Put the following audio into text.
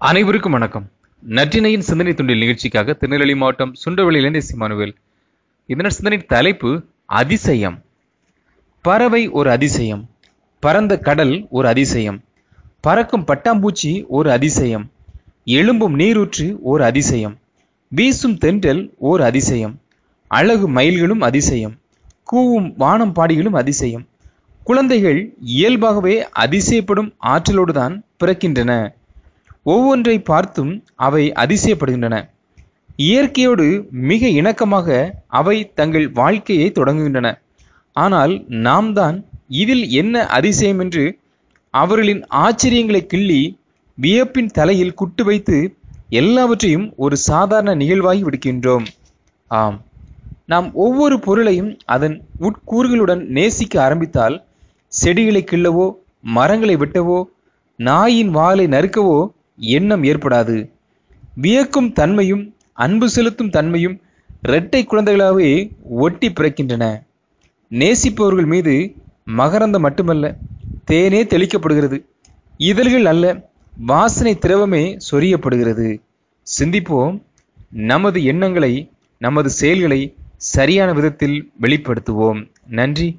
அனைவருக்கும் வணக்கம். நற்றினையின் சிந்தனை துண்டில் நிகழ்ச்சிக்காக திருநெல்வேலி மாவட்டம் சுண்டவெளியிலிருந்து சிமானுவேல் இதனர் சிந்தனை தலைப்பு அதிசயம். பறவை ஒரு அதிசயம் பறந்த கடல் ஒரு அதிசயம் பறக்கும் பட்டாம்பூச்சி ஒரு அதிசயம் எழும்பும் நீரூற்று ஒரு அதிசயம் வீசும் தென்றல் ஓர் அதிசயம் அழகு மயில்களும் அதிசயம் கூவும் வானம் பாடிகளும் அதிசயம் குழந்தைகள் இயல்பாகவே அதிசயப்படும் ஆற்றலோடுதான் பிறக்கின்றன. ஒவ்வொன்றை பார்த்தும் அவை அதிசயப்படுகின்றன. இயற்கையோடு மிக இணக்கமாக அவை தங்கள் வாழ்க்கையை தொடங்குகின்றன. ஆனால் நாம் தான் இதில் என்ன அதிசயம் என்று அவர்களின் ஆச்சரியங்களை கிள்ளி வியப்பின் தலையில் குட்டு வைத்து எல்லாவற்றையும் ஒரு சாதாரண நிகழ்வாகி விடுக்கின்றோம். ஆம். நாம் ஒவ்வொரு பொருளையும் அதன் உட்கூறுகளுடன் நேசிக்க ஆரம்பித்தால் செடிகளை கிள்ளவோ மரங்களை வெட்டவோ நாயின் வாலை நறுக்கவோ எண்ணம் ஏற்படாது. வியக்கும் தன்மையும் அன்பு செலுத்தும் தன்மையும் இரட்டை குழந்தைகளாகவே ஒட்டி பிறக்கின்றன. நேசிப்பவர்கள் மீது மகரந்தம் மட்டுமல்ல தேனே தெளிக்கப்படுகிறது. இதழ்கள் அல்ல வாசனை திரவமே சொரியப்படுகிறது. சிந்திப்போம் நமது எண்ணங்களை நமது செயல்களை சரியான விதத்தில் வெளிப்படுத்துவோம். நன்றி.